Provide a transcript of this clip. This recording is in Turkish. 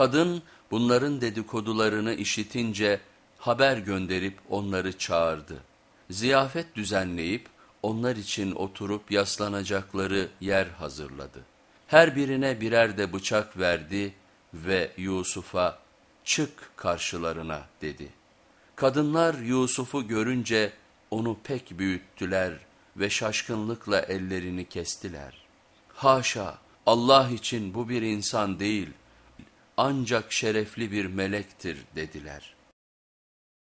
Kadın bunların dedikodularını işitince haber gönderip onları çağırdı. Ziyafet düzenleyip onlar için oturup yaslanacakları yer hazırladı. Her birine birer de bıçak verdi ve Yusuf'a çık karşılarına dedi. Kadınlar Yusuf'u görünce onu pek büyüttüler ve şaşkınlıkla ellerini kestiler. Haşa Allah için bu bir insan değil ancak şerefli bir melektir dediler.''